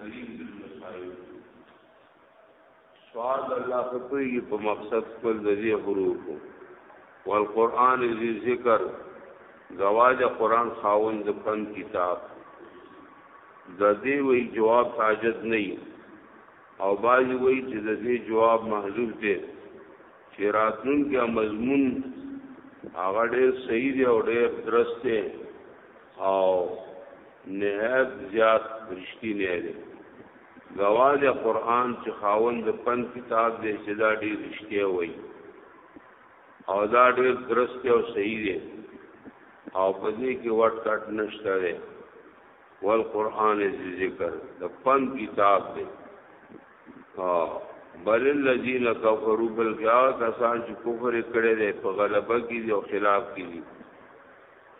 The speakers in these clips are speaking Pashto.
سلیم بن مسائل سوال الله په کوي په مقصد خپل د دې حروف والقران ذی ذکر زواج قران خاون د فن کتاب د دې وی جواب حاجت نه او باج وی چې د دې جواب محذوب دی چې راتلونکي مضمون هغه ډېر صحیح دی او ډېر درست دی او نهایت زیات رښتینی دی گواه دی قرآن چې خاوند پن کتاب دی چې دا ډیر رښتیا وایي او دا ډیر درست او صحیح دی او په دې کې وټ کټ نشته دی ول قرآن ذکر د پن کتاب دی بل الذين كفروا بل کسان چې کفر کړي دي په غلبه کې دي او خلاف کې دي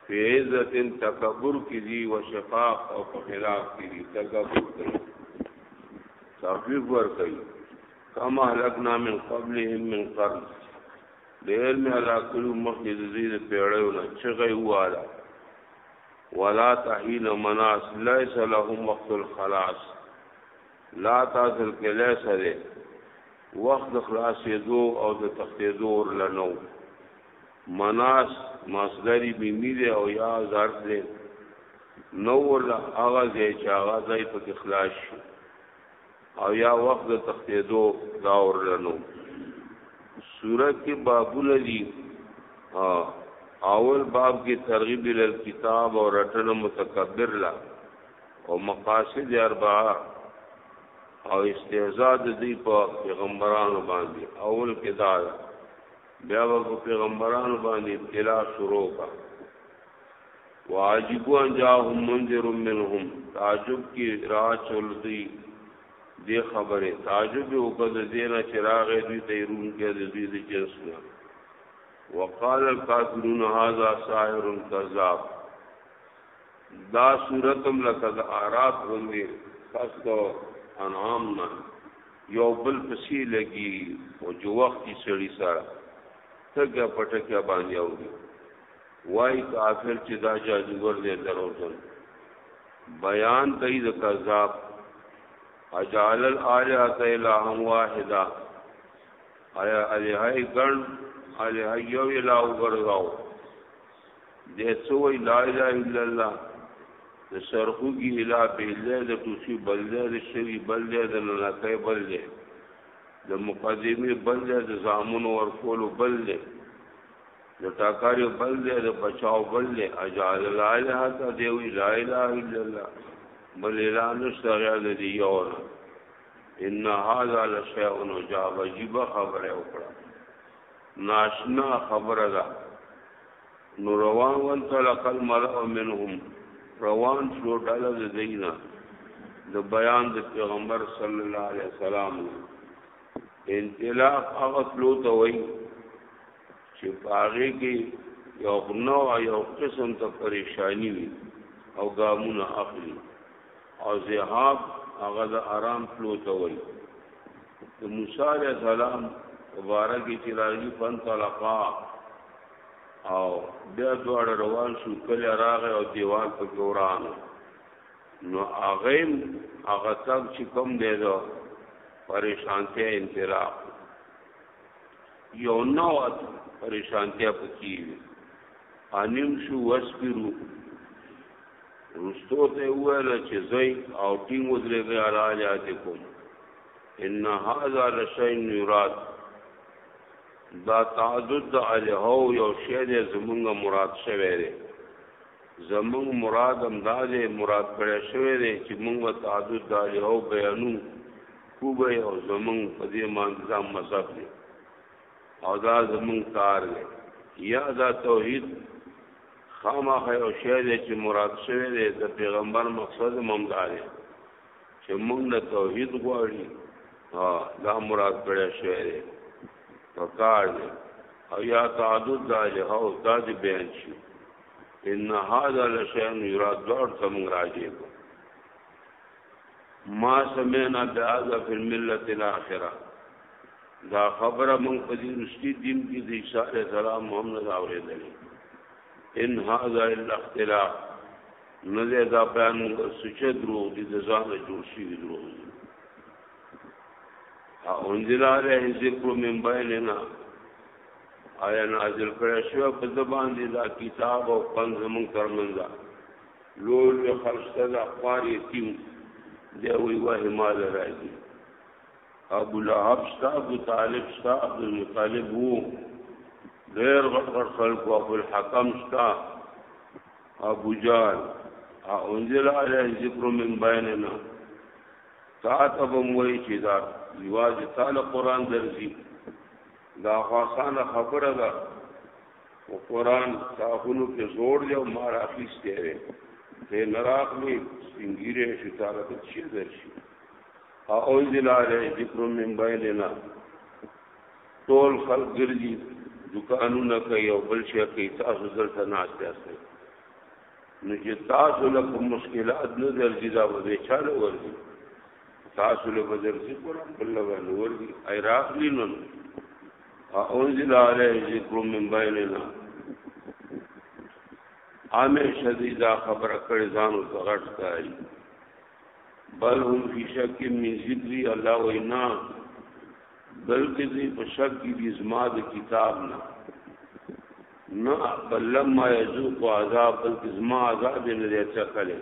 فی عزت تکبر کی دی و شقاق او په خلاف کی دی تکبر کوي تخفیف ور کوي کما لکنا من قبلهم من قرن ډیر می علا کلو مخی زید پیړیو نه چغی والا ولا تحیل مناس لیس لهم وقت الخلاص لا تاسل کې لیس ده وقت خلاصې دو او د تختې دور لنو مناس مصدر میمی دی او یا ظرف دی نو ورله هغه ځای چې هغه ځای په کې خلاص شي او یا وخت د تختیدو دا ورله نو صورت کې بابونه دي اول باب کې ترغیب ال کتاب او رټنه متکبر لا او مقاصد اربعه او استهزاء د دې په پیغمبرانو باندې اول کې دا بیا به په پیغمبرانو باندې ابتلا شروع کا واجبو ان جاءهم منذر منهم تعجب کی را چولتی دی خبره تعجب وکړ دینه چراغ دی تیرون کې د دې د جنس نه وقال الكافرون هذا ساحر كذاب دا صورتم لکه د اعراف غوندي خاص انعام نه یو بل پسې لګي او جو وخت یې سړی سره تګه پټکه باندې اوري وای کافر چې دا جادوګر دې دروځل بیان کوي د کذاب اجعل الالهه اله واحده ایا الہی ګن الہی یو الہ وګرځاو د سوې لا اله الا الله د سرخوږي اله بیله د ټوسی بل دی د شری بل دی د لنکې بل دی د مقدمه بل دی د زامن ورکول بل دی د ټاکاري بل دی د بچاو بل دی اجال لا اله تا دی وی لا اله الا الله بل اله نشته غیر دی یو ان هاذا لشیء عجاب عجیب خبره وکړه ناشنا خبره ده نو روان ون تلق الملأ منهم روان شو ډله د دینا د بیان د پیغمبر صلی الله علیه وسلم انطلاق هغه فلو ته وای چې پاره کې یو نو یو قسم ته پریشانی وي او ګامونه اخلي او ذهاب هغه د آرام تلو ته وایي د موسی علیه السلام مبارک چې راځي فن طلقا او بیا دواړه روان شو کله راغې او دیوال په ګوران نو هغه هغه تک چې کوم دی دا پریشانتیا انطلاق یو نو پریشانتیا پکې وي انیم شو وسپیرو رستو ته ویل چې زئی او ټینګ ودرېږي علاجات کوم ان هاذا لشین یراد دا تعدد د الهو یو شی دی زمونږ مراد شوی دی زمونږ مراد هم دا دی مراد کړی شوی دی چې مونږ تعدد د الهو بیانو کوبه او زمونږ په دې مانځه مذهب دی او دا زمونږ کار دی یا دا توحید خامخا یو شی دی چې مراد شوی دی د پیغمبر مقصد هم دا دی چې موږ نه توحید غواړي ها دا مراد کړی شوی دی پکار دی او یا تعدد دا له او دا دی بیان شي ان هاذا لشان یراد دور تم راځي ما سمعنا بهذا في الملت الاخره دا خبره مونږ په دې رښتې دین کې د عیسی علی السلام محمد اوریدلې ان هاذا الا اختلاف نه دې دا بیان مونږ سوچ درو دې د ځان جوړ شي درو ا انزل علیه ذکر من بیننا آیا نازل کړی شو په دبان دې دا کتاب او پنځمون ترمنځه لور مې خرسته ده خوار یتیم دی وی وه مال راځي ابو لهب شتا ابو طالب شتا عبد المطلب وو ډېر غټ خلق ابو الحکم شتا ابو جال انزل علی ذکر من بیننا تا تبم وی چې دا یواز تعالی قران درځي دا خاصانه خبره ده او قران تاخونو کې زور دی او مار اخیسته وي ته نراغلی سنگیره شي تعالی ته چی درشي او انزل علی ذکر من بیننا ټول خلق ګرځي دکانونه کوي او بل شي کوي تاسو دلته ناشته استه نو چې تاسو له مشکلات نه درځي دا به چاله ورځي تاسو له بدرسي پر بل باندې ورګي اي راخلی نو انزل عليه ذکر من بيننا عامه شدیدا خبر کړي ځان او غټ کای بل هم فی شک من ذکری الله وینا بلکې دې په شک کې دې زما د کتاب نه نه بل لما یذوق عذاب بلکې زما عذاب نه لري څه کړي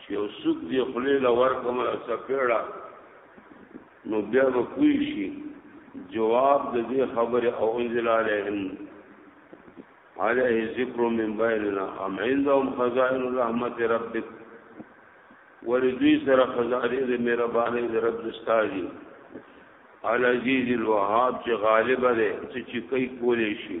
چې یو څوک دی خلی له ورکم له سپېړه نو بیا به کوی شي جواب د دې خبره او انزل علیهم علیه ذکر من بیننا ام عندهم خزائن رحمت ربک وردوی سره خزائن د مهرباني د رب دستاجی العزیز الوهاب چې غالب دی چې کوي کولې شي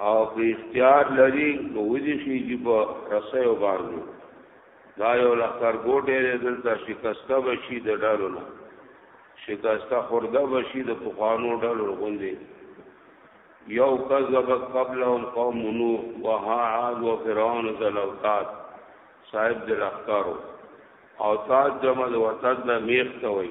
او که اختیار لري نو وځي شي چې په رسیو باندې دا یو لخر ګوټه لري دلته شکسته بشي د ډالو نه شکسته خورده بشي د پخوانو ډالو غوندي یو کذب قبلهم قوم نوح وها عاد وفرعون ذلوتات صاحب د لخرو او تاج جمع د وطن نه میخ کوي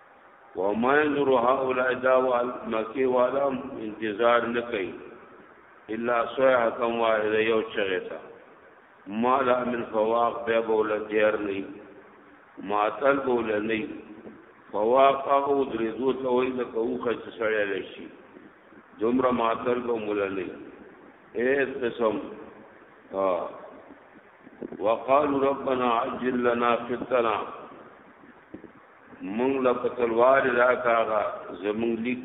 وما ينظر هؤلاء داوال مکی والا انتظار نه کوي الا صيحه كم واحده یو چغتا ما لا من فواق به بوله تیار نه ما تل بوله نه فواق او درې دوه ته وای د کوخه چې سړی لشي دومره ما تل به مولا نه اې قسم ها وقالوا ربنا عجل لنا فتنا مونږ له په تلوار راکاغه زمونږ لیک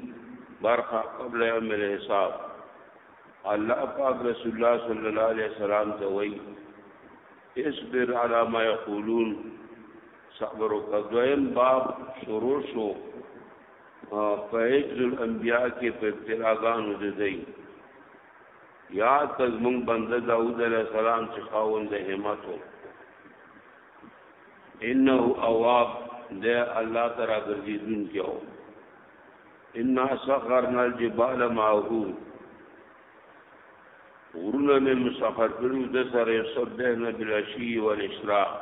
برخه قبل یوم الحساب الله پاک رسول الله صلی الله علیه وسلم ته وایي اصبر علی ما یقولون صبر وکړم باب شروع شو په اجل الانبیاء کې په ابتلاګانو دي دی یاد کز مونږ بنده داوود علیه السلام چې خاوند همت وو انه اواب د الله تعالی ګرځیدون کیو ان سخرنا الجبال معه غرونه مې مسخر کړو د سره سبحانه بالعشی والاشراق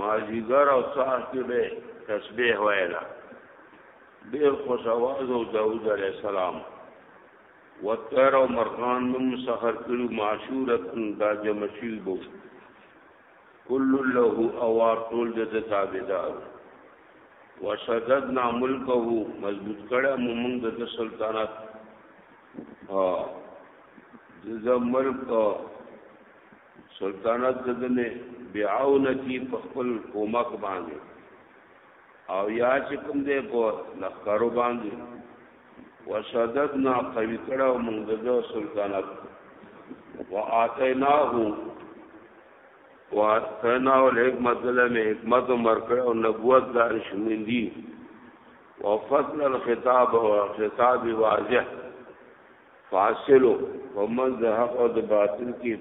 مازیګر او سحر کې به تسبیح وایلا ډیر خوش आवाज او داوود علیه السلام وتر او مرغان مم سحر کړو معشورتن دا جمشی بو کل له اوار ټول د تابعدار وشددنا ملکه مضبوط کړه موږ د سلطنت ها د ملک سلطنت دنه بعونتی په خپل کومک باندې او یا چې کوم دې په لخرو باندې وشددنا قوی کړه او موږ دغه سلطنت واتیناه واتینا ول حکمت لم حکمت عمر کړه او نبوت دار شمندی وفصل الخطاب او خطاب واضح فاصل ومن ذهب او د باطل کی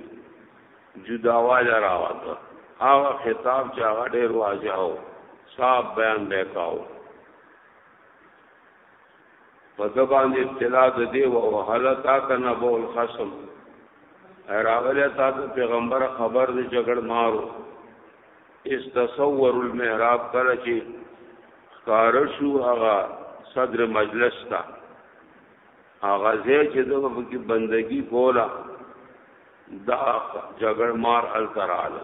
جداواله راوته هغه خطاب چې هغه ډیر واضح او صاحب بیان وکاو په دبان ابتلا د دی او هل تا کنه بول خصم راغله تا ته پیغمبر خبر دی جګړ مارو استصور المحراب کله چې کار شو هغه صدر مجلس تا هغه زه چې دغه په بندگی کولا دا جګړ مار التراله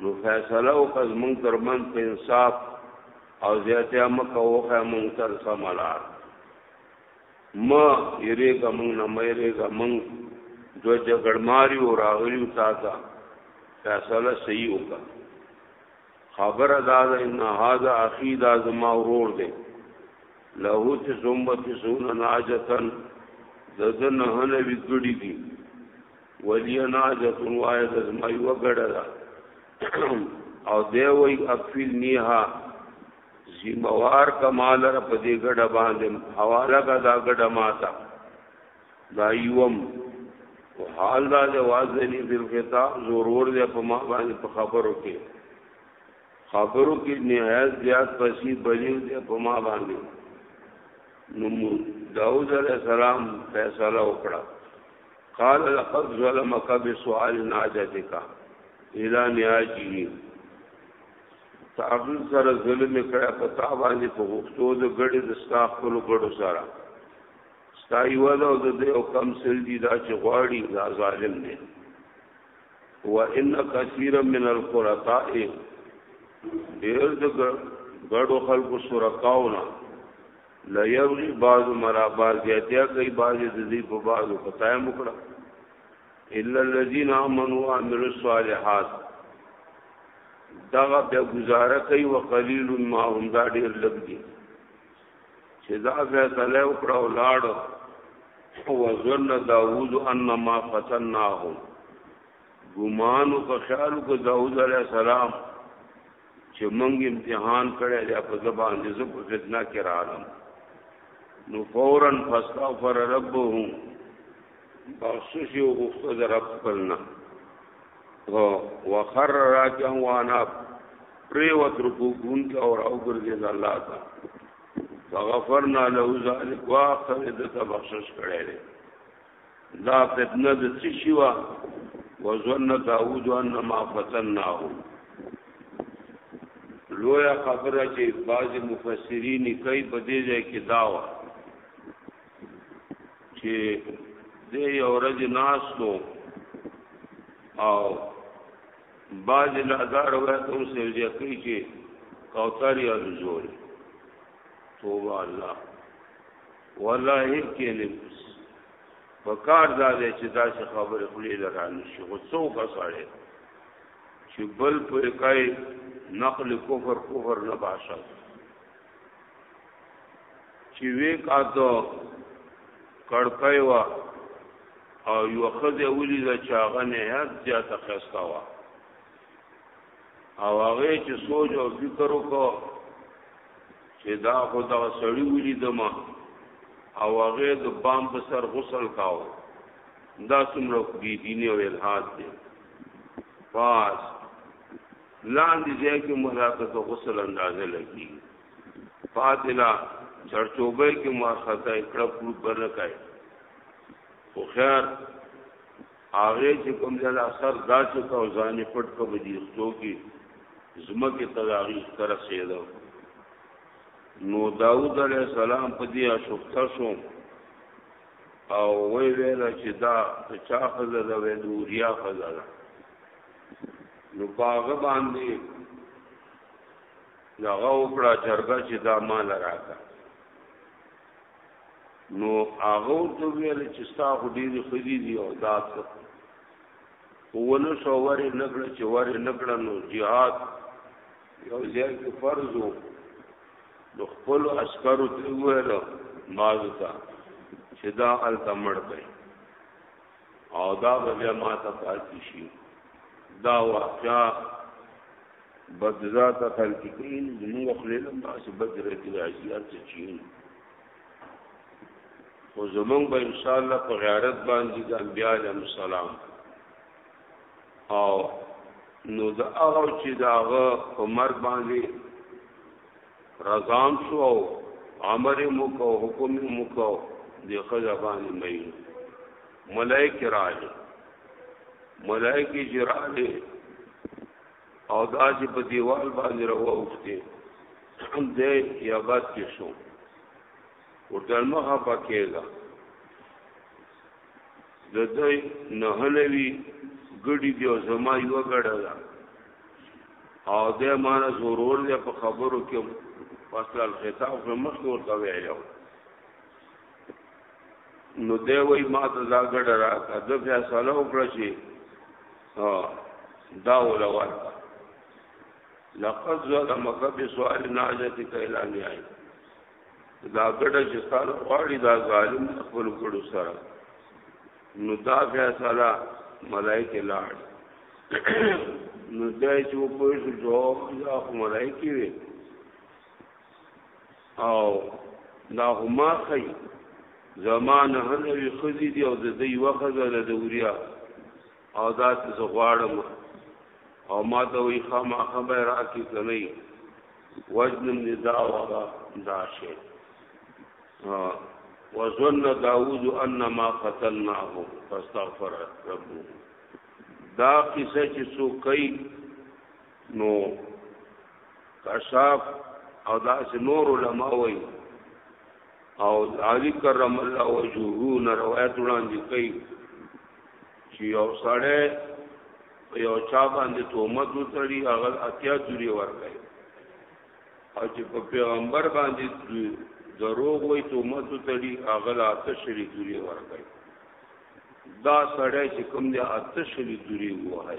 نو فیصله وکړه زمونږ ترمنځ په انصاف او زیاتیا مه کوه مونږ تر سمه لار ما یریږه مونږ نه مه یریږه مونږ دو جګړماري او راغلیو تا ته فیصله صحیح وکړه خبره دا ده ان هاذا اخی دا زما ورور دی له چې زمبه چې سونه ناجتن د دنه نه وګړي دي ولی ناجت وای د زمای وګړه او دی وای اکفل نیها زموار کمال را په دې ګډه باندې حواله کا دا ګډه ماتا دا یوم او حال دا د وازنی بل خطاب ضرور دی په ما باندې په خبرو کې خبرو کې نهایت زیات پسی بلیو دی په ما باندې نو داوود علیہ السلام فیصله وکړه قال لقد ظلمك بسؤال ناجتك الى نياجي تعبد سره ظلم کړه په تا باندې په غوښتو د ګړې د ستا خپل ګړو سره ستا یو دا د دې او کم سل دي دا چې غواړي دا ظالم دی و ان کثیر من القرطاء ډیر د ګړو خلکو سره کاونه لا یبغي بعض مرا بعض یاتیا کوي بعض د دې په بعض خدای مکړه الا الذين امنوا وعملوا الصالحات دغه به گزاره کوي وقليل ما هم دا ډیر لګ دي چې دا فیصله وکړه او لاړ او ظن داوود انما فتناه ګمان او خیال کو داوود علیه السلام چې مونږ امتحان کړی دی په زبان دې زه په فتنه کې راغلم نو فورا فاستغفر ربه بخشش او غفت رب خپلنا او وخر راکه وانا پری و ترکو ګون کې اور او ګرځي الله تا فغفرنا له ذلک واخر دته بخشش کړی دی دا فتنه د څه شي وا وزن داوود ان ما فتناه لویا خبره چې بعض مفسرین کوي په دې ځای کې داوا چې د یو ورځ ناس نو او بعض لادار وایي ته اوس یې کوي چې کوثر یا زور توبه الله والله کې نه پکار دا دی چې دا څه خبره خلی لرانه شي خو څوک اساړي چې بل په کای نقل کفر کفر نه باشا چې وې کا ته کړکای وا او یو خزه ولي دا چاغه نه یاد زیاته خستا وا او هغه چې سوچ او فکر وکړو چې دا خو دا سړی ولیدم او هغه د بام په سر غسل کاو دا څومره بی دیني او الحاد دی پاس لاندې ځای کې ملاقات غسل اندازه لګي فاضلا چرچوبه کې مؤاخذه کړه پور برکای خو خیر هغه چې کوم ځای لا سر داسې کو ځان یې پټ کو بدی ختو کې زمکه تداغي تر رسیدو نو داوود علی السلام په دې اشوکته شو او وی ویل چې دا چا خزه دا وی دوریا خزه دا نو باغ باندې دا غو کړه چرګه چې دا مال راکړه نو هغه ته ویل چې ستا خو ډېری خدي دي او داد ته ونه شو ورې نکړه چې ورې نکړه نو jihad یو ځای کې فرض وو د خپل عسکرو ته ویل مازه تا چې دا التمړ کړي او دا بیا ما ته پاتې شي دا واقعا بدذات خلق کین زموږ خلیلم تاسو بدره کې عزیات چین خو زمونږ به ان شاء الله په غیرت باندې د انبیاء علیهم السلام او نو دا هغه چې دا هغه عمر باندې رضام شو او امر مو کو حکم مو کو د خزبان مې ملائک راځي ملائک جراله او دا چې په دیوال باندې راوښتي هم دې یا بد کې شو ورته مخه پکېږه د دې نهلوي ګډي دی او زما یو ګډه ده او د مانه ضرور دی په خبرو کې فصل الخطاب په مخ ورته ویلو نو دی وای ما ته دا ګډه را د فیصله وکړه چې ها دا ولور لقد ظلمك بسؤال ناجتك الى نهايه دا ګډه چې ساله غواړي دا ظالم خپل ګړو سره نو دا فیصله ملائکه لاړ نو دا چې په پوه شو جواب دا خو ملائکه وي او دا هما خي زمانه هنوي خزي دي او د دې وخزه د دوریا او دا چې زه غواړم او ما ته وی خامہ خبر راکی کنی وزن النزاع وغا دا شی وزن داود انما قتلناه فاستغفر ربه دا قصه چې سو کوي نو کشاف او دا نور علماء وایي او علی کرم الله وجهه روایت وړاندې کوي چې یو سړی یو چا باندې تهمت وتړي هغه اتیا جوړي ورکړي او چې په پیغمبر باندې دروغ وای تهمت وتړي هغه اته شری جوړي ورکړي دا سړی چې کوم دی اته شری جوړي وای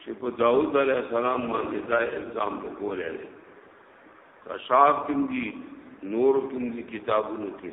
چې په داوود علیه السلام باندې دا الزام وکولای دی کشاف کوم دی نور کوم دی کتابونو کې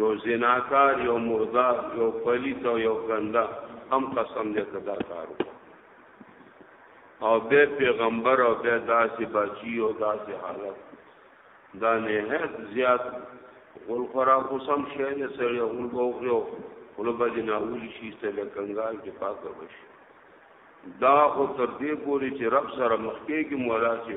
یو زناکار یو مردار یو پلیت او یو ګنده هم قسم دې کدا کارو او به پیغمبر او به داسې بچی او داسې حالت دا نه زیات غول خورا قسم شه دې سړی غول بوغلو غول به دې ناول شي ستل کنګال کې پاک وشي دا خو تر دې پوري چې رب سره مخکې کې مولا چې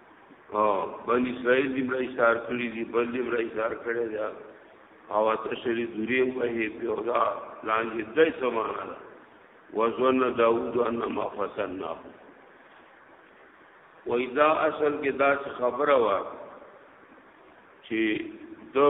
او بل اسرائیل دی بل اشار کړی دی بل دی بل اشار کړی دی او تشری دوری په هی په دا لاندې دای سمانا ده وزن داوود ان ما فسنا و اذا اصل کې دا خبره وا چې دو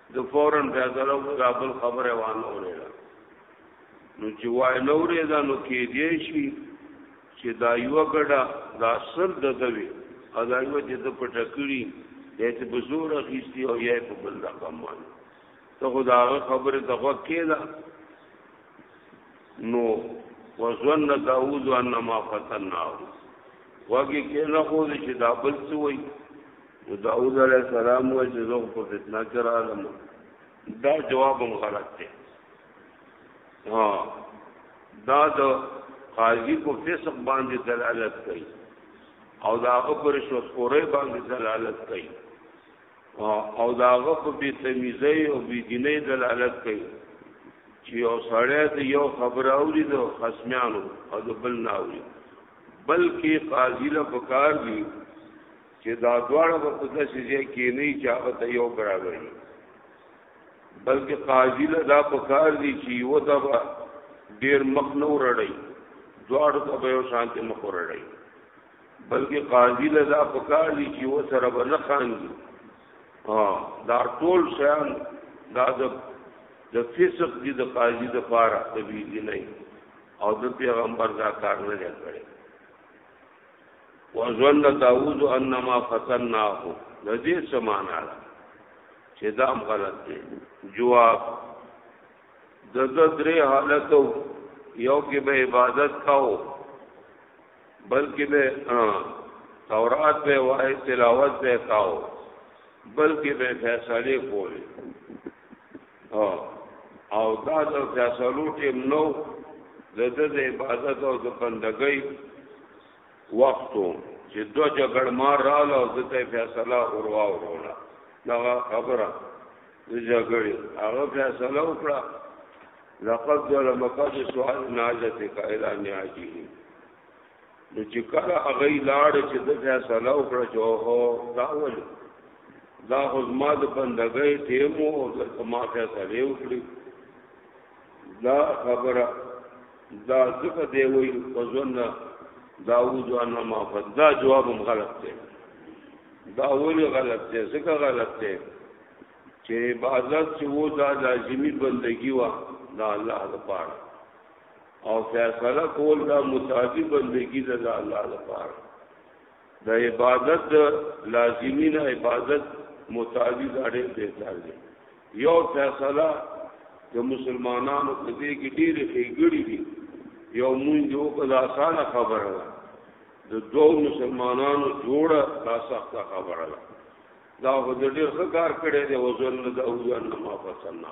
د فورن فیصله وکړه دا بل خبره وانه اورېده نو چې وای نو اورېده نو کې دی شي چې دا یو ګډه دا سر د دوی او دا یو چې د پټکړي دې ته بزور اخیستی او یې په بل رقم باندې ته خدا خبره د غوږ کې ده نو وزن داوود انما فتناه وګي کې نه خو دې چې دا بل څه وایي نو داود علیه السلام وایي چې زه په فتنه کې راغلم دا جواب هم غلط دی ها دا د قاضي په فسق باندې دلالت کوي او دا هغه پر شوت خورې باندې دلالت کوي او دا هغه په بي تمیزي او بي دیني دلالت کوي چې یو سړی د یو خبر اوري د خصمیانو او د بل نه اوري بلکې قاضي له پکار دی چې دا دواړه به په داسې ځای کې نه چې هغه ته یو برابر وي بلکې قاضي له دا په کار دي چې یو ته به ډېر مخ نه ورړی دواړو ته به یو شانتې مخ ورړی بلکې قاضي له دا په کار دي چې یو سره به نه خاندي دا ټول شیان دا د د فسق دي د قاضي د پاره د بي دي نه او د پیغمبر دا کار نه کړي وظن داوود انما فتناه د دې سمانا چې دا هم غلط دی جواب د د درې حالتو یو کې به عبادت کاو بلکې به تورات به وای تلاوت به کاو بلکې به فیصله کولې ها او دا د فیصلو ټیم نو د د عبادت او د بندګۍ وختو چې دو جګړ مار رااله او د ته فیصله اوروا وروړه دا خبره د جګړې هغه فیصله وکړه لقد ظلمك بسؤال ناجتك الى نعاجه نو چې کله هغه لاړ چې د فیصله وکړه چې اوهو دا ولې دا خو زما د بندګۍ ټیم او دلته ما فیصله وکړي دا خبره دا ځکه دی وی په ځوند داوود انا ما فدا جواب هم غلط دی دا ولې غلط دی ځکه غلط دی چې عبادت چې وو دا لازمی بندگی وا دا الله لپاره او فیصله کول دا متعدی بندگی ده د الله لپاره د عبادت لازمی نه عبادت متعدی دا ډېر بهتر دی یو فیصله د مسلمانانو په دې کې ډېر ښېګړي دي یو مونږ یو کله اسانه خبره ده د دوو مسلمانانو جوړه دا سخته خبره ده دا هو د ډېر ښه کار کړی دی وزن د اوزن ما فسنا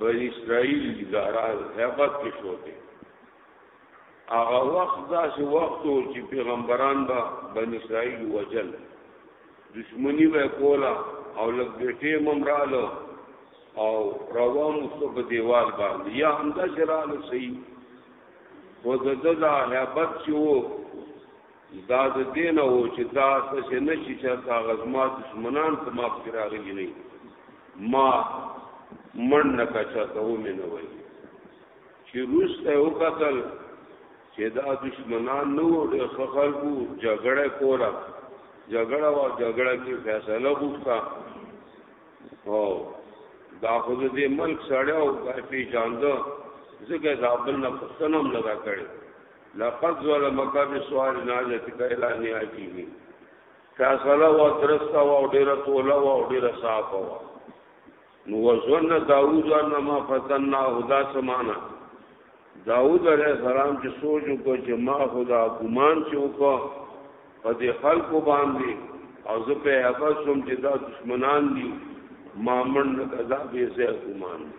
بنی اسرائیل زهرا هیبت کې شو دی هغه وخت داسې وخت و چې پیغمبران به بنی اسرائیل وجل دشمنی به کولا او لږ بیټې ممرالو او روان مستو په دیوال باندې یا همدا شرالو صحیح خو د دغه هیبت چې وو دا د دین او چې دا څه نه شي چې تا غزما دشمنان په ما کې راغلي نه ما من نه کچا ته و مې نه وای چې روس ته وکتل چې دا دشمنان نو د خلکو جګړه کوله جګړه وا جګړه کې فیصله وکړه او دا خو دې ملک سړیو په پیژاند زګه دا بل نه پښتنم لگا کړي لقد ظلمك بسوار ناجتك الى نياجه فاصله و درسته و ډیره توله و ډیره صافه و نو وزن داوود انما فتنا هدا سمانا داوود علیہ السلام چې سوچ وکړ چې ما خدا ګمان چې وکړ په دې خلکو باندې او زه په هغه سوم چې دا دشمنان دي مامن کذا به زه ګمان دي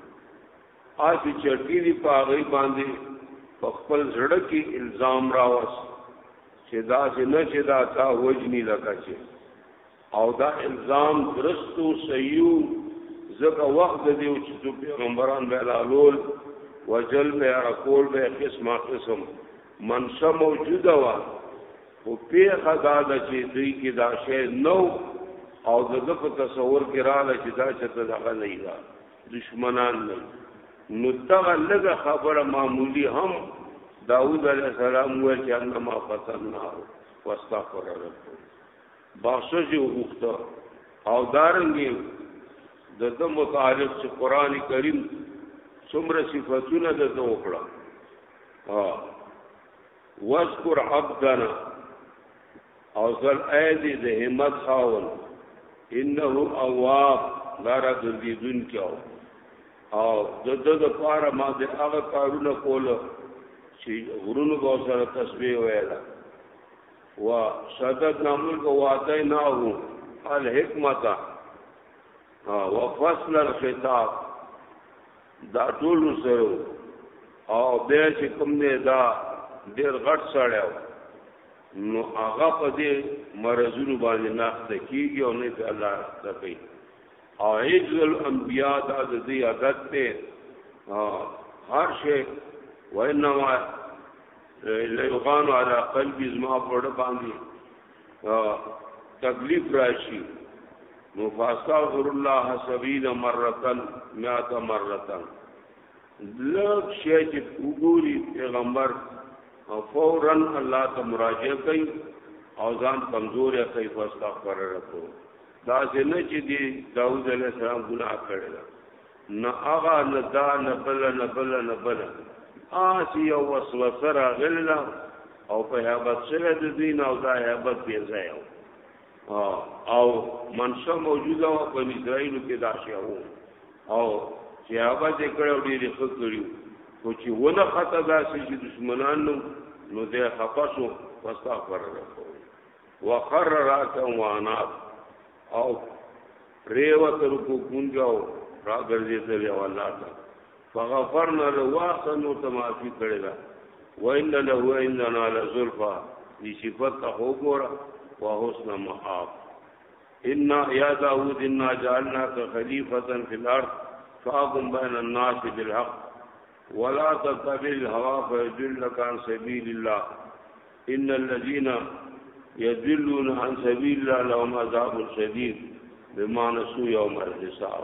آسی چرتی دی پا غی باندی په خپل زړه کې الزام راوس چې دا نه چې دا تا وجنی لکه چې او دا الزام درستو صحیح زکه وخت دی چې پیغمبران به لالول وجل به اقول به قسمه قسم منشا موجوده وا او پیخه دا د چې دوی کې دا شی نو او د په تصور کې را لچ دا چې ته دغه نه دشمنان نه نو دغه لږه خبره معمولی هم داوود علیه السلام وویل چې ان ما فتننا واستغفر رب بخشش وغوښته او دارنګي د دې متعلق چې قران کریم څومره صفاتونه د دې وکړه ها واذكر عبدنا حوصل اې دې د همت خاون انه اواب دارا ګرځیدون کیاو او د د د پاره ما د هغه کارونه کول چې غرونو به سره تسبیح ویلا و صدق نامل کو واته نه هو الحکمت او فصل الخطاب دا ټول سره او بیا چې کوم نه دا ډیر غټ سړیو نو هغه په دې مرزونو باندې ناخته کیږي او نه په الله راخته کوي او عجز الانبیاء د دې عادت ته هر شی وینما لیغان علی قلب زما پړ باندې تکلیف راشي نو فاستغفر الله سبیل مرتن مئات مرتن لږ شی چې وګوري پیغمبر او فورا الله ته مراجعه کوي او ځان کمزور یا کوي فاستغفر رکو دا څنګه چې دی داوود علیه السلام ګناه کړی دا نه هغه نه دا نه بل نه بل نه بل آسی او وسوسه راغله او په هیبت سره د دین او دا هیبت بې ځای او منصه موجوده و په اسرائیل کې دا شی وو او چې هغه دې کړو ډېر ښه کړیو خو چې ونه خطا دا چې دشمنان نو نو دې خپاسو واستغفر الله وقر راته وانا او ریو تر کو کونجاو را ګرځې دې الله تعالی فغفرنا له واسنو تمافي کړل وان له وان انا لزلفا دې صفات هو ګوره وحسن محاب ان يا داود انا جعلناك خليفة في الارض فاقم بين الناس بالحق ولا تتبع الهوى فيضلك عن سبيل الله ان الذين يضلون عن سبيل الله لهم عذاب شديد بما نسوا يوم الحساب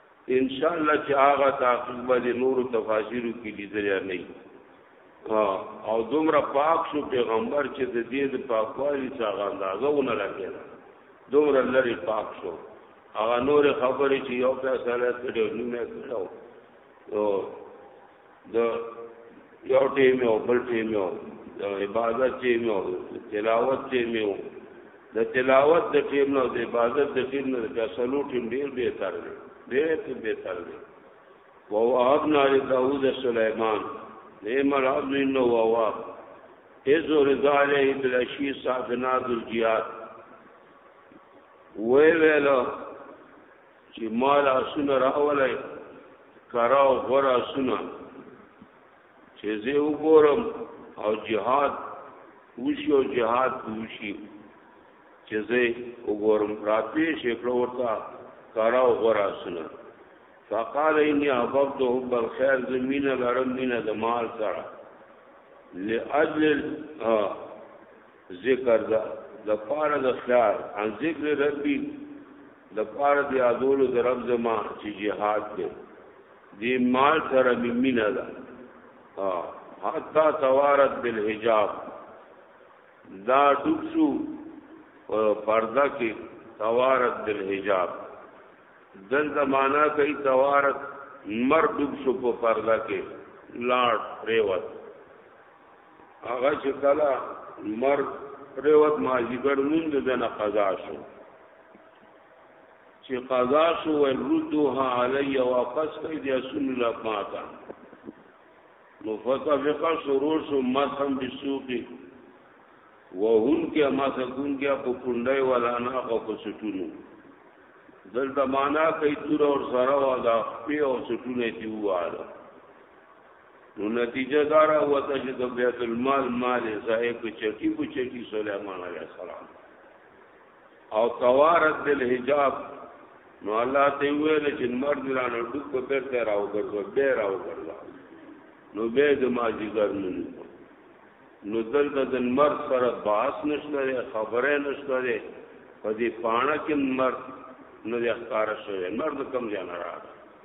ان شاء الله چې هغه تحقیق باندې نور تفاسیرو کې لیدل نه او دومره پاک شو پیغمبر چې د دې د پاکوالي څخه اندازه ونه لګي دومره لري پاک شو هغه نور خبرې چې یو پیسې نه کړو نیمه کړو او د یو ټیم یو بل ټیم یو د عبادت ټیم یو تلاوت ټیم یو د تلاوت د ټیم نه د عبادت د ټیم نه د سلو ټیم ډیر به تر دی ډیر ته به تر دی و او ابنا داوود سليمان نعم العبد انه وواب اذ رضا عليه بالعشي صافنات الجياد وی ویلو چې مال اسونه راولای کرا او غور اسونه چې زه وګورم او جهاد وشي او جهاد وشي چې زه وګورم راتوي شیکړو ورته کرا او غور اسونه فقال اني احببت حب الخير زمين الارم من دمال سره لاجل ذکر ده د پاره د خيار ان ذکر ربي د پاره د یادولو د رب زما چې جهاد دی دی مال سره مینا ده حتا توارت بالحجاب دا دکسو پرده کې توارت بالحجاب دل زمانہ کوي توارت مر دکسو په پرده کې لاړ پریوت هغه چې کله مر پریوت ماجیګر مونږ دنه قضا شو چې قضا شو وردوها علی واپس کړي د رسول الله ماته نو فتفق شروع شو مسم بسوقي وهم کې ما سکون کې په پوندای ولا نه او په سټونو دلته معنا کوي تور او سره والا په او سټونه دی واله نو نتیجه دار وته چې د بیت المال مال ځای په چټي په چټي سليمان عليه السلام او توارت بالحجاب نو الله ته ویل چې مرد را نه ډوب په بیر ته راو ګرځو بیر راو ګرځو نو به د ماجیګر نه نو دلته د مرد سره باس نشته خبره نشته په دې پاڼه کې مرد نو د ښکارا شوی مرد کم ځای نه راځي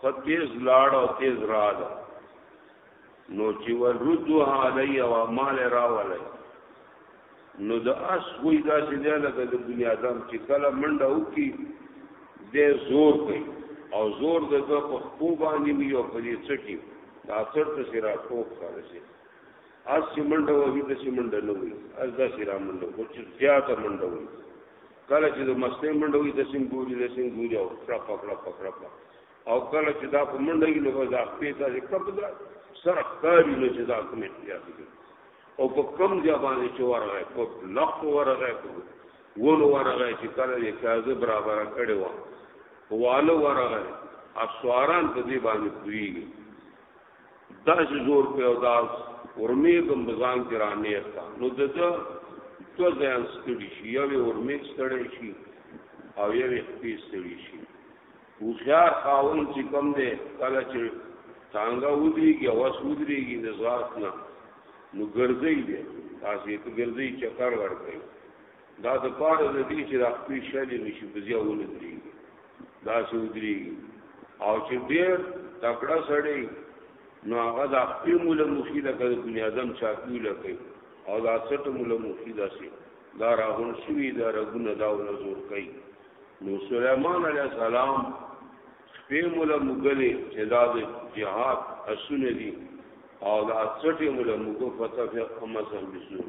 خو تیز لاړ او تیز رااله نو چې وردوها علی او مال راولای نو د اس وې دا چې دی لکه د دنیا دم چې کله منډه وکي د زور کوي او زور د په خپو باندې وي او په دې څټي دا څټ ته سرا ټوک سره شي اس چې منډه وهي د چې منډه نه وي از دا سرا منډه کو چې زیاته منډه وي کله چې د مستې منډه وي د سیم ګوري د سیم ګوري او کړه پکړه پکړه او کله چې دا په منډه کې نو دا خپې ته کپ دا سره کاری نه چې دا کوم اختیار دي او په کم ځای باندې چې ورغی په لخ ورغی په ول ورغی چې کله یې کازه برابر کړي و واله ورغی اسواران په دې باندې پوریږي داس زور په او داس ورمه کوم بزان کې را نه تا نو دته تو ځان ستړي شي یو ورمه ستړي شي او یو خپې ستړي شي هوښیار خاون چې کم دی کله چې څنګه ودرېږي او اس ودرېږي د ځواک نه نو ګرځي دی تاسو یې ته ګرځي چکر ورکړي دا د پاره د دې چې د خپې شلې نشي بزیا ونه درېږي دا سودري او چې ډېر تکړه سړی نو هغه د خپل مولا مخې د کړه بنی اعظم چاپی لکه او دا څټ مولا مخې داسي دا راغون شوی دا رغونه دا نزور کوي نو سليمان عليه السلام خپل مولا مغلې چې دا د جهاد اسونه دي او دا څټ مولا مغو فتح فقمه سم بسو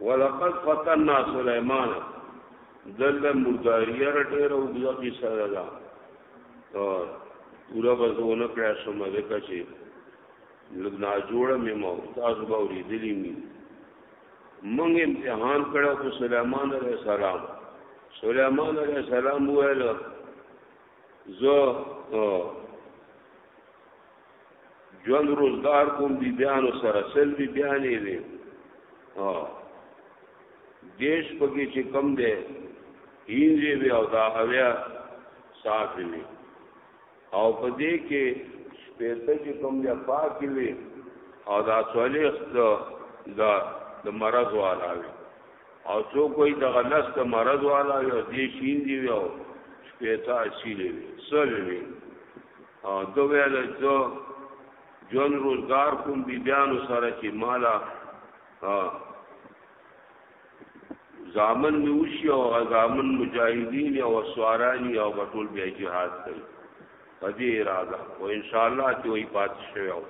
ولقد فتنا سليمان دلته مرداریه رټه او دغه قصه ده او پورا بزونه کړه سم ده کچې لګنا جوړه مې مو تاسو به ورېدلې مې مونږ امتحان کړه کو سليمان عليه السلام سليمان عليه السلام وویل زه ژوند روزګار کوم دی بیانو سره سل دی بیانې دی ها دیش پکې چې کم دی هینځي وی او دا اویا صاف وی او په دې کې شپېته چې کم دی پاک وی او دا صالح دا د مرض والا وی او څو کوئی د غلس د مرض والا وی او دې شین دی وی او شپېته اصیل وی سل وی او ته ویل زه جون روزګار کوم بی بیانو سره چې مالا زامن می وشي او زامن مجاهدین او سوارانی او بتول بیا جهاد کوي په دې اراده او ان شاء الله چې وي پات شوی او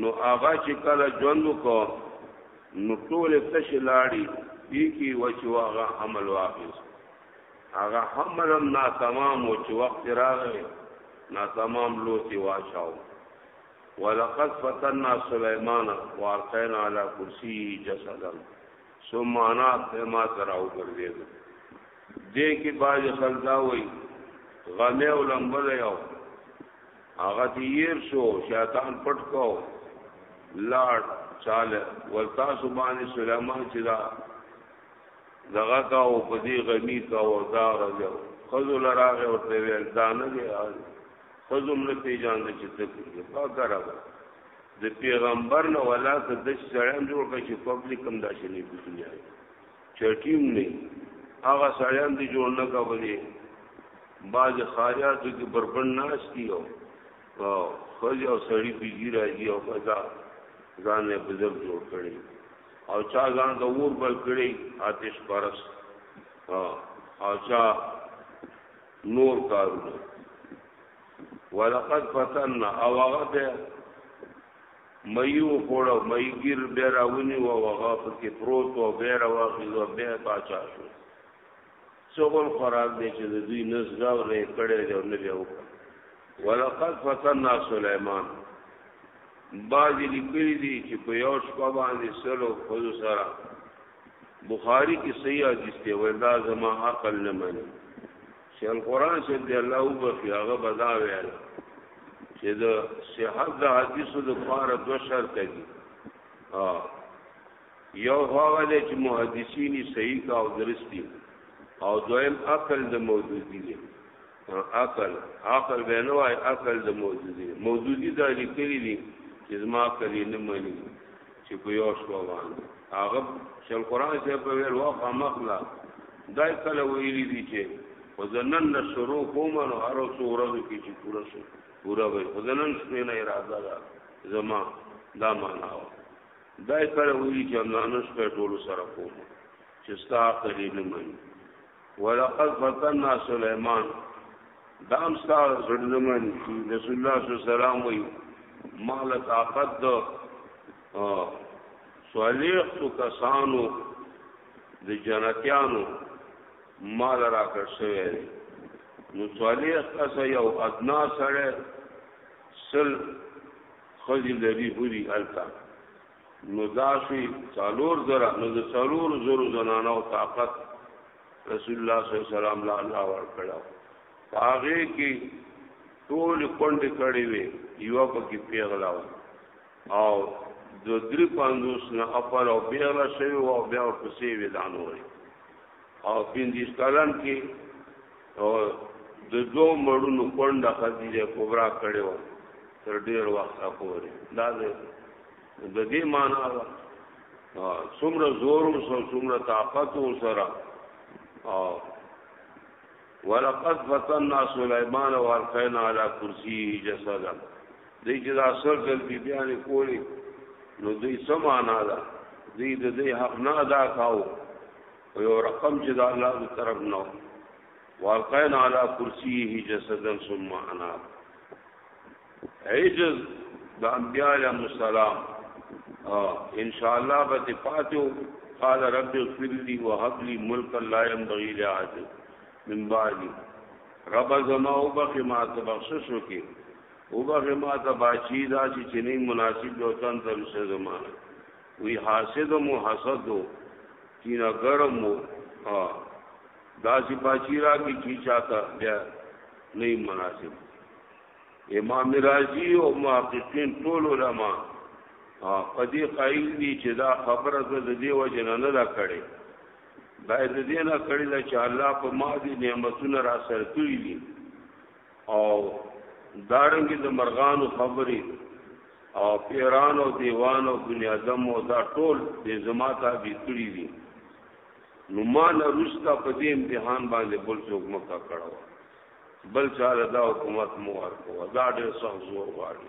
نو هغه چې کله ژوند کو نو ټول تش لاړی دې کې وچواغه عمل واخیست هغه حمل هم ناتمام و چې وخت راغی ناتمام لوتی واچاو ولقد فتنا سليمان وارقينا على كرسي جسدا ثم انا ما تراو ګرځید دې کې باج خلدا وای غمه او لمبل یو هغه تیر شو شیطان پټ کو لاړ چاله ورتا سبحان سليمان چې دا دغه کا او په دې غمی کا او دا راځو خزو لراغه او ته ویل دا نه دی خزو نه پیجان دې چې څه کوي پاکه راغله د پیغمبر نه ولا ته د شړم جوړ کړي چې پبلک هم دا شنی په دنیا چټیم نه هغه شړم دې جوړ نه کوي باز خاریاتو کې بربند ناشتي او خځه او سړی بيجی راځي او قضا ځان له بزرګ جوړ کړي او چا ځان د اور بل کړي آتش پرس او چا نور کارونه ولقد فتننا او هغه به مېو خوړو مېګیر به راونی او هغه په کې پروت او به راوخی او به پاچا شو څه غول خوراک دی چې د دوی نه زده او نه یې کړی دی او نه بیا وکړه ولقد فتنا سلیمان بعضې لیکلي دي چې په یو شپه باندې سلو ښځو سره بخاری کې صحیح حدیث دی وایي دا زما عقل نه مني چې القرآن چې دی الله وبخي هغه به دا ویل چې د صحت د حدیثو د پاره دوه شرط دي یو هغه د چې محدثینی صحیح کا او درستی او دویم عقل د موجودی دی عقل عقل به نه وای عقل د موجودی موجودی دا لیکلی دي چې زما کلی نه مني چې په یو شو باندې هغه شل قران چې په ویل واقع مخلا دا کله ویلی دي چې وزنن نشرو کوم نو هر څوره کې چې پورا شو پورا وي وزنن شنه اراده ده زما دا معنا دا یې کړه ویلي چې الله نو شپه ټولو سره کوم چې ستا قرې نه مني ولقد فتنا سليمان دام ستا زړه نه مني چې رسول الله صلی الله علیه وسلم وي مال طاقت د صالح تو کسانو د جنتیانو مال را کړ شوی نو صالح کس یو ادنا سره سل ښځي لري هوري هلته نو داسي څلور زره نو د څلور زرو زنانو طاقت رسول الله صلی الله علیه وسلم لا الله ور کړو هغه کې ټول کونډ کړي وي یو پکې پیغلا او د درې پاندوس نه خپل او پیغلا شوی او بیا ورپسې ویلانو او پنځه کلن کې او د دوو مړونو کونډه خدیجه کبرا کړې و تر ډیر وخت پورې دا د دې معنی و څومره زور او څومره طاقت او سره او ولقد فتنا سليمان والقينا على كرسيه جسدا دې چې دا سر دل بي بیان کولی نو دې سمانا ده دې دې حق نه ادا کاو او یو رقم چې د الله د طرف نو واقعا علی کرسیه جسدا ثم انا عجز د انبیاء علیهم السلام ان شاء الله به پاتو قال رب اغفر لي وهب لي ملكا لا ينبغي لاحد من بعدي رب زما او بخ ما تبخشش وکي او بخ ما تباچی دا چې چني مناسب دوتن تر څه زمانه وی حاسد مو حسد کینا ګرم مو ها داسی پاچی را کی چی چاته بیا نه مناسب امام رازی او محققین ټول علما په دې قائل دي چې دا خبره د دې وجه نه نه کړي باید دې نه کړي چې الله په ما دي نعمتونه را سره کړی دي او دارنګ د مرغانو خبرې او پیران او دیوان او بنی آدم او دا ټول د زما ته به کړی دي نو ما نه رستا په دې امتحان باندې بل څوک مکه کړو بل چاله دا حکومت مو ورکو دا ډېر سخت زور غواړي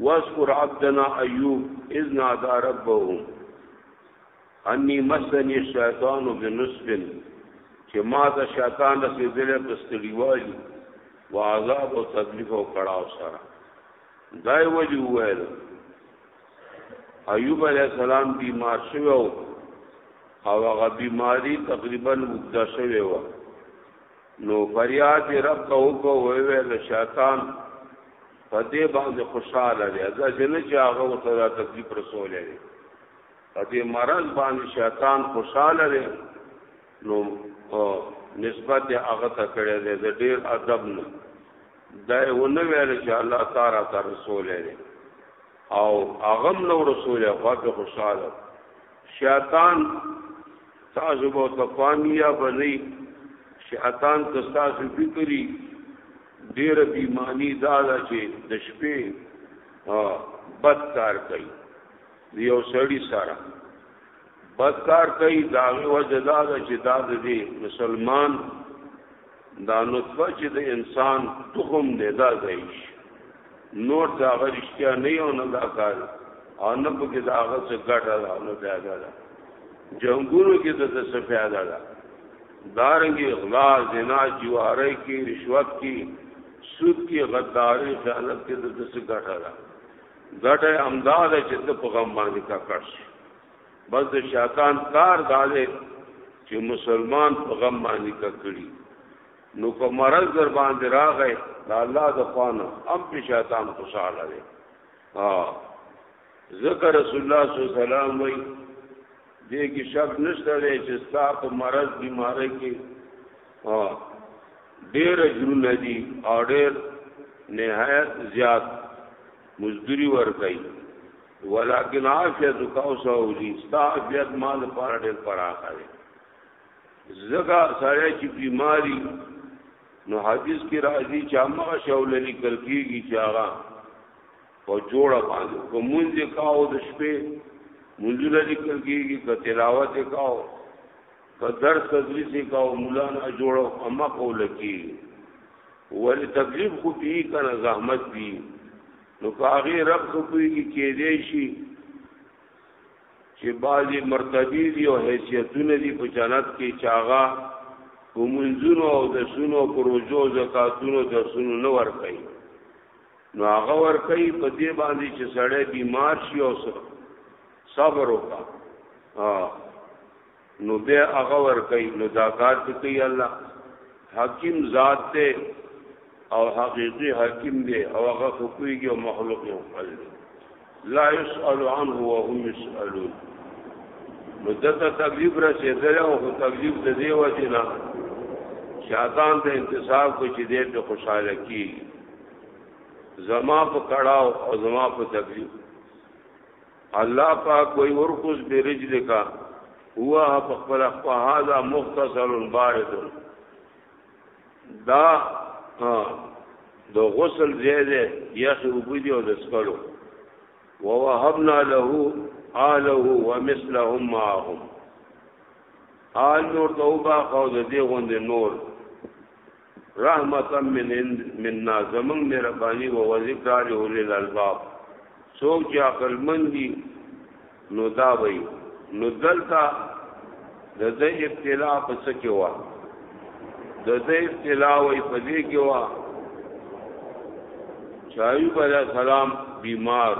واذکر عبدنا ایوب اذ نادى ربه انی مسنی الشیطان بنصب چې ما د شیطان د سیدل په ستړیوالي و عذاب او تکلیف او کړاو سره دای وجه وویل ایوب علیہ السلام بیمار شوی او هغه بیماری تقریبا مبدا شوی و نو فریاد رب ته وکړ ویل شیطان په دې باندې خوشاله دی دا جن چې هغه ورته دا تکلیف رسولې دی په دې مرض باندې شیطان خوشاله دی نو نسبت هغه ته کړی دی د ډیر ادب نه دا ونه ویل چې الله تعالی ته رسول دی او هغه نو رسول هغه په خوشاله شیطان تاسو به تفانیا بنئ شیطان که تاسو فکرې ډیره بی معنی دا ده چې د شپې بد کار کوي د یو سړی سره بد کار کوي دا وجه دا ده چې دا د مسلمان دا نطفه چې د انسان تخم دی دا ځای شي نور دا هغه رښتیا نه یو نه دا کار او نه په کې دا هغه څه ګټه ده او نه پیاده ده جنګونو کې د څه پیاده ده دارنګي اغلا زنا جواره کی رشوت کی سود کی غداری خیانت کی د دسه ګټه ده ګټه امداد چې د پیغام باندې کا کړ شي بس د شیطان کار داله چې مسلمان پیغام باندې کا کړی نو کو مرز در باندې راغی د الله د خوانه ام په شیطان خوشاله دی ها ذکر رسول الله صلی الله علیه وسلم وی دې کې شک نشته دی چې ستا په مرض بیماری کې ها ډېر جنونه دي او ډېر نهایت زیات مزدوری ور کوي ولکن عافیت کا اوسولی ستا عافیت مال پر ډېر پراخه دی زګا سړی چې بیماری نو حدیث کې راځي چې هغه شاول لیکل کیږي چې هغه په جوړه باندې په مونږ یې کاو د شپې مونږونه ذکر کیږي که تلاوت یې کاو که درس تدریس یې کاو مولانا جوړو اما قول کی ولی تکلیف خو پی کنه زحمت پی نو کاغی رب خو پی کی کې دی شي چې بعضی مرتبی دی او حیثیتونه دی په جنت کې چاغا کومنځونو او د سونو پروژو زکاتونو د سونو نور کوي نو هغه ور کوي په دې باندې چې سړی بیمار شي او صبر وکړه نو به هغه ور کوي نو دا کار کوي الله حکیم ذات ته او حقیقی حکیم دی او هغه کویږي او مخلوق یې خپل دی لا يسأل عنه وهم يسألون مدته تکلیف رسیدل او خو تکلیف د دې وجه نه شیطان ته انتصاب کو چې دې په خوشاله کی زما په کړهو او زما په تکلیف الله پاک کوئی اور کچھ برج لکا ہوا فقبل اخفا هذا مختصر بارد دا د غسل ځای دی یخې اوبه دي او د څکلو ووهبنا له آله ومثلهم معهم آل نور توبه او د دې غوندې نور رحمتا من عند منا زمون مهرباني او ذکر له الالباب سوچ عقل مندي نو دا وی نو دلته د دې ابتلا په څه کې و د دې ابتلا وی په دې کې و چې ایوب علیه السلام بیمار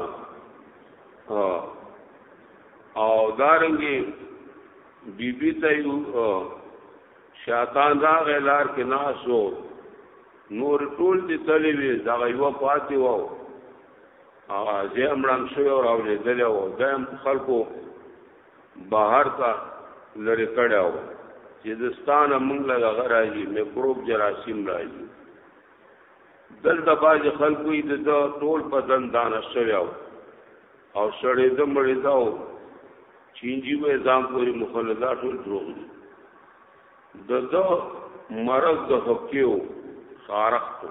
او دارنګي بیبي ته یو شیطان دا غلار کې ناسو نور ټول دي تلوي دا یو پاتې وو هغه زه امړان شوی او راولېدل او دایم خلکو بهر ته لری کړو چې دستان موږ له هغه راځي میکروب جراثیم راځي دلته باج خلکو یې د ټول په دندان شوی او سړې د مړې داو چینجی وې ځام پوری مخالفه ټول دروغ دي دغه مرض د حقیو خارق ته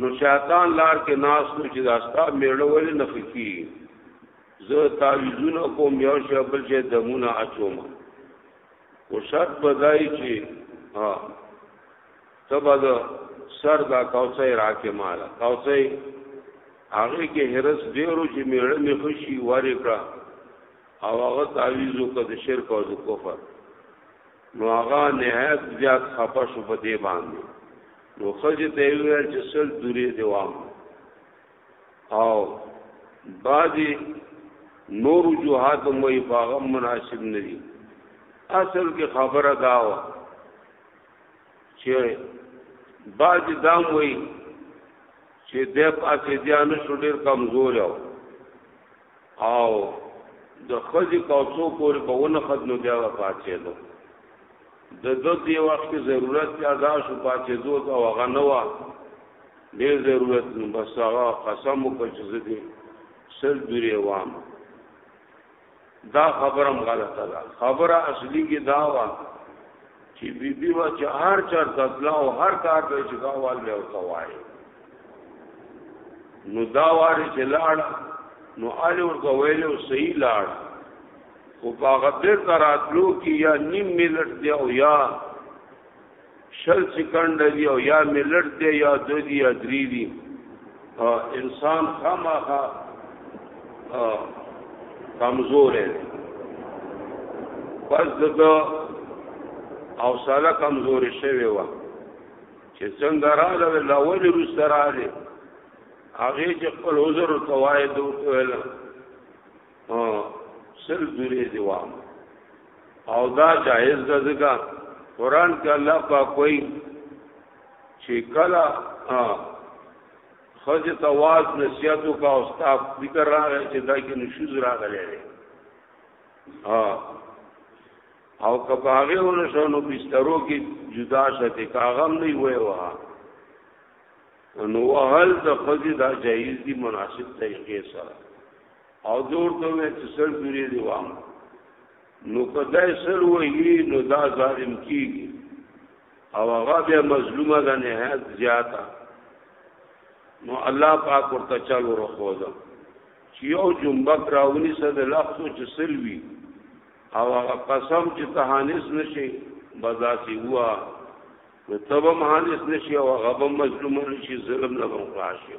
نو شیطان لار کې ناس نو چې داستا میړه ولې نه فکی زه تعویذونه کوم یو شی بل شی دمونه اچوم او شرط بدای چې ها تبا د سر دا کوڅه راکې مال کوڅه هغه کې هرس ډیرو چې میړه می خوشي واره کړه او هغه تعویذ وکړ د شرک او د کفر نو هغه نهایت زیات خپه شو په دې باندې نو خځه ته ویل چې سل دوری دوام او بعضی نور جوهات مې فاغم مناسب نه دي اصل کې خبره دا و چې بعضی دا وایي چې د پاسې ځان شو ډیر کمزور و او د خځې کو څو پورې په ونه خد نو بیا به پاتې دو د دو دی وخت ضرورت پیدا شو پاتې دو او هغه نه و ډېر ضرورت نو بس هغه قسم وکړ چې زه دې سل دورې وام دا خبرم غلطه ده خبره اصلي کې دا و چې بی بی وا چې هر چا تطلا او هر کار به چې داوال به او توای نو داوار چې لاړ نو آل ورته ویل او صحیح لاړ خو هغه بیر تراتلو کې یا نیم ملت دی او یا شل سکند دی او یا ملت دی یا دو دی یا دری دی انسان خامخا کمزور دی پس د او ساله کمزور شوی و چې څنګه رااله لاول روس رااله هغه چې خپل حضور توای دو ویل او سل دوری دیوام او دا جائز ده ځکه قران کې الله پاک کوئی چې کله خځه ته واز نصیحت وکا او ستا فکر راغی چې دا کې نشوز راغلی دی او کبه هغه ونه شنو بسترو کې جدا شته کاغم نه وای وها نو وهل د خځه دا جایز دی مناسب طریقې سره او دور ته مې چې سر دوری دی وام نو کدای سر وې نو دا ظالم کیږي او هغه بیا مظلومه ده نهایت زیاته نو الله پاک ورته چل ورخوځه چې یو جنبک راونی سره د لاسو چې سلوي او هغه قسم چې تهانس نشي بذاتي هوا نو تبه مهانس نشي او هغه مظلوم نشي ظلم نه بخښي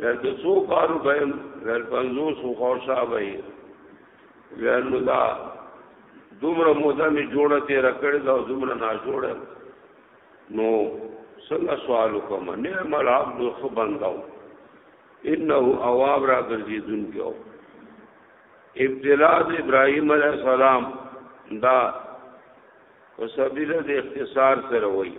ویل د څو کارو بیم ویل پنځوس خو خورشا به یې ویل نو دا دومره موده مې جوړه تېره کړې ده او دومره ناجوړه نو څنګه سوال وکړم نعم العبد ښه بنده و انه اواب را ګرځېدونکی و ابتلا د ابراهیم علیه السلام دا په سبیل د اختصار سره وایي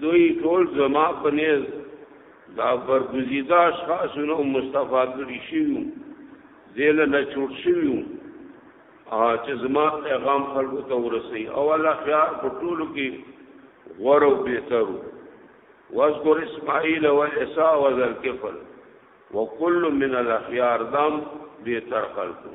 دوی ټول زما په نیز دا برګزیده اشخاصونو مصطفی کړي شوي زیل نه چوټ شوي چې زما پیغام خلکو ته ورسي او الله خيار په ټولو کې غور او بهتر واذكر اسماعيل والعصا وذل كفل وكل من الاخيار دم بهتر خلقو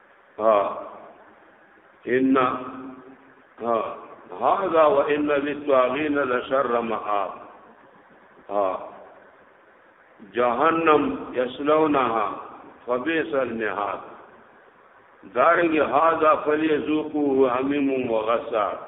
ها ان ها هذا وان للطاغين لشر ما ها جهنم يسلونها فبئس المهاد دارنګ هاذا فليذوقوه حميم وغساق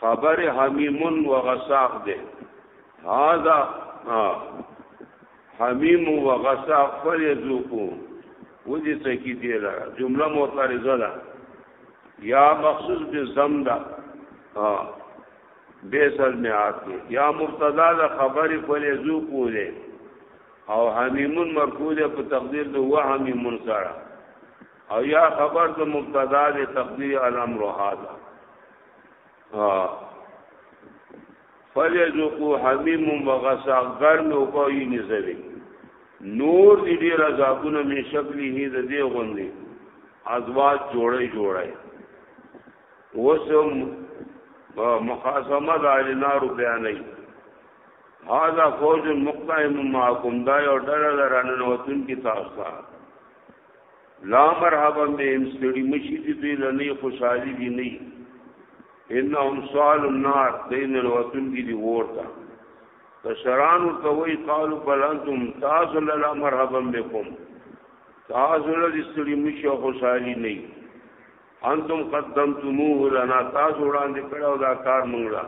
خبر حمیم و غساق دے هذا حمیم و غساق فریزوکو و دی سکی دی لرا جمله معترضه ده یا مخصوص به زم ده بے سر میں آتی یا مبتدا ده خبر فریزوکو دے او حمیمون مرکوز په تقدیر ده و حمیمون سره او یا خبر ده مبتدا ده تقدیر الامر هذا ها فلیذوقوا حمیم وغساق ګرم او کوي نزوي نور دې ډیر عذابونه می شکلی هی د دې غوندي ازواج جوړي جوړي وسم مخاصمه د اهل نار بیانې هاذا فوج مقتحم معكم دا یو ډله درنه وتون کی تاسو لا مرحبا بهم ستړي مشي دي دوی له نه خوشحالي دي نه انهم سوال النار دین الوتن کی دی ورتا تشران کوي قالوا بل انتم تاسو لا مرحبا بكم تاسو له دې ستړي مشي خوشحالي نه انتم قدمتموه لنا تاسو وړاندې کړو دا کار مونږ لا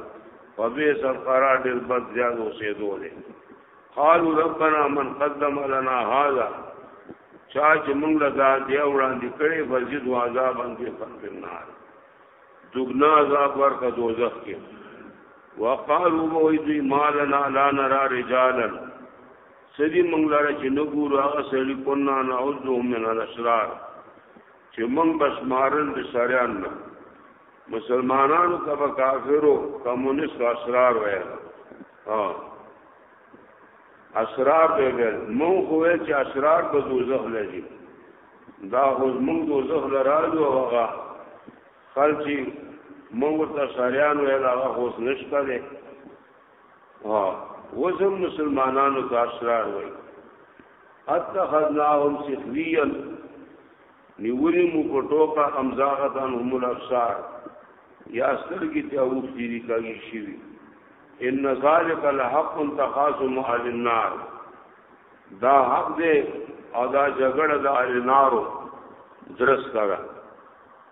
فبه سر قرار ډیر بد زیاد اوسېدو دي قالوا ربنا من قدم لنا هذا چا چې مونږ لا دا دی وړاندې کړې وزید عذاب ان کې فنار دغنا عذاب ورکه دوزخ کې وقالوا ويدي ما لنا لا نرى رجالا سدي مونږ لاره چې نګورو هغه سړي کنا نعوذ من الاشرار چې موږ بس مارن د ساریان نه مسلمانانو ته به کافرو کمونیست اسرار ویل ها اسرار به ویل مو خو چې اسرار به دوزخ لږي دا خو موږ دوزخ لرالو هغه خلچی موږ ته ساریان ویل هغه خو نشته ها وزم مسلمانانو ته اسرار وای اتخذناهم سخريا نیولی مو په ټوکا امزاغتان هم الابصار یا سترګې ته اوف دي کوي شي ان ذالک الحق تخاصم اهل النار دا حق دې او دا جګړه د اهل النارو درس کړه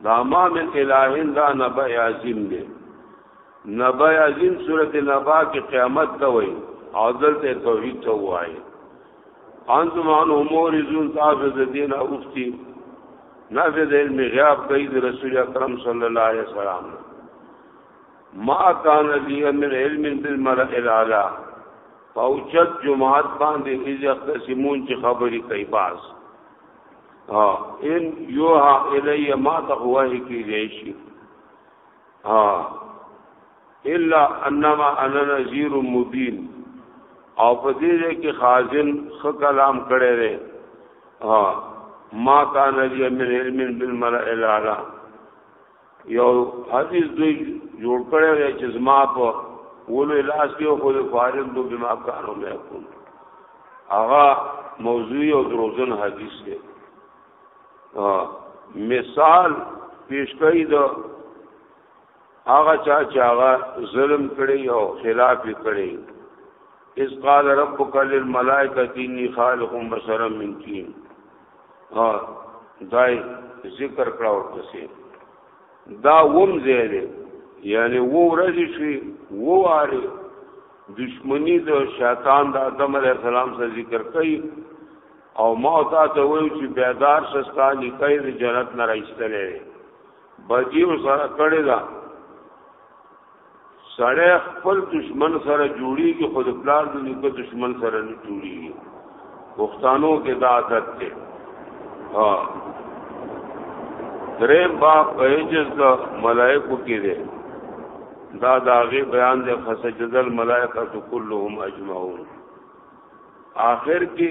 دا ما من الہین دا نبع عظیم دی نبع عظیم صورت نبع کی قیامت تا وی او دلتا توحید تا وائی انتم عن امور زون تافز دین اوفتی نافذ علم غیاب کئی دی رسول اکرم صلی اللہ علیہ وسلم ما کان لی من علم بالملئ الاعلی پاوچت جماعت باندې ایز اختصمون چې خبرې کوي باز ها ان یوها الی ما ته وحی کی دیشی ها الا انما انا نذیر مبین او په دې کې خازن خ کلام کړي دي ها ما کان لي من علم بالملائ الاعلى یو حدیث دوی جوړ کړی دی چې زما په ولې لاس کې خو د فارغ دو بما کارو مې کوم هغه موضوع او دروزن حدیث دی مثال پیش کړی دا هغه چا چې هغه ظلم کړی او خلاف کړی اس قال ربک للملائکه انی خالق بشرا من طین ها دای ذکر کړه ورپسې دا وم زیاده یعنی وو ورځې شي وو واره دشمنی د شیطان د آدم علی السلام سره ذکر کوي او ما تا ته وایو چې بیدار شستا نکای د جنت نه راځتلې بجیو سره کړی دا سړی خپل دشمن سره جوړیږي خو د پلار د نیکه دشمن سره نه جوړیږي پښتانو کې دا عادت دی ها درې باب ایجز د ملائکو کې دی دا داغه بیان دی فسجد الملائکه كلهم اجمعون آخر کې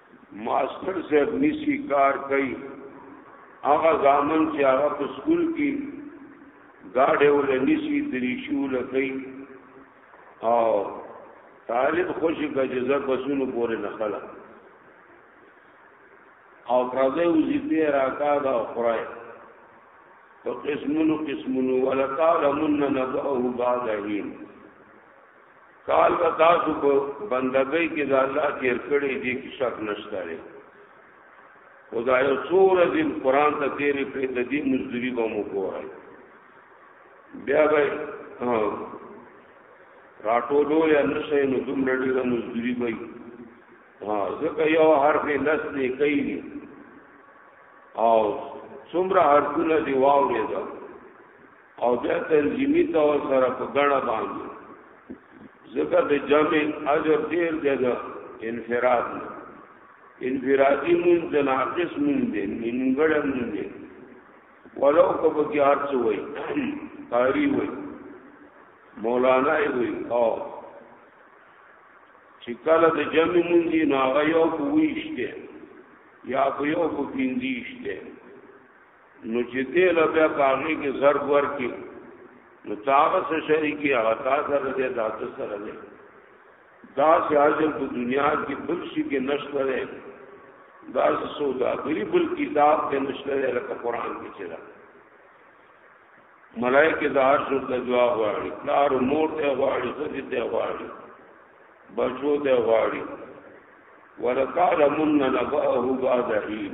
ماستر صاحب نسی کار کوي هغه ځامن چې هغه په سکول کې گاډه ول نسی دریشو لکې او طالب خوشی کا جزا بسونو پورې نه خلا او پرځه وظیفه راکا دا خړای په قسمونو قسمونو ولقال من نبأه بعد حين کال به تاسو په بندګۍ کې د الله تیر کړي دي کې شک نشته لري خدا یو څور دین قران ته تیرې په د دې مزدوري به مو کوی بیا به راټولو یا نشه نو دوم لړی د مزدوري وای ها ځکه یو حرف لس نه کوي او څومره حرفونه دی واورې ده او بیا تنظیمی طور سره په ګڼه باندې ځکه د جمع اجر ډیر دی د انفراد نه انفرادی مون د ناقص مون دی نیمګړی مون دی ولو که په کې هر څه وای قاری وای مولانا وای او چې کله د جمع مون دی ناغه یو کویشته یا په یو کو پینځیشته نو چې دې له بیا کاغی کې ضرب ورکی نو تاغه سره شریکی هغه تا سره دې دات سره دې دا چې حاضر په دنیا کې بل شي کې نشته ده دا سودا غری بل کتاب کې نشته ده لکه قران کې چې ده ملائکه دا عرش ته دعا غواړي کار مور ته غواړي سدي ته غواړي بچو ته غواړي ولقال من نبأه بعد حين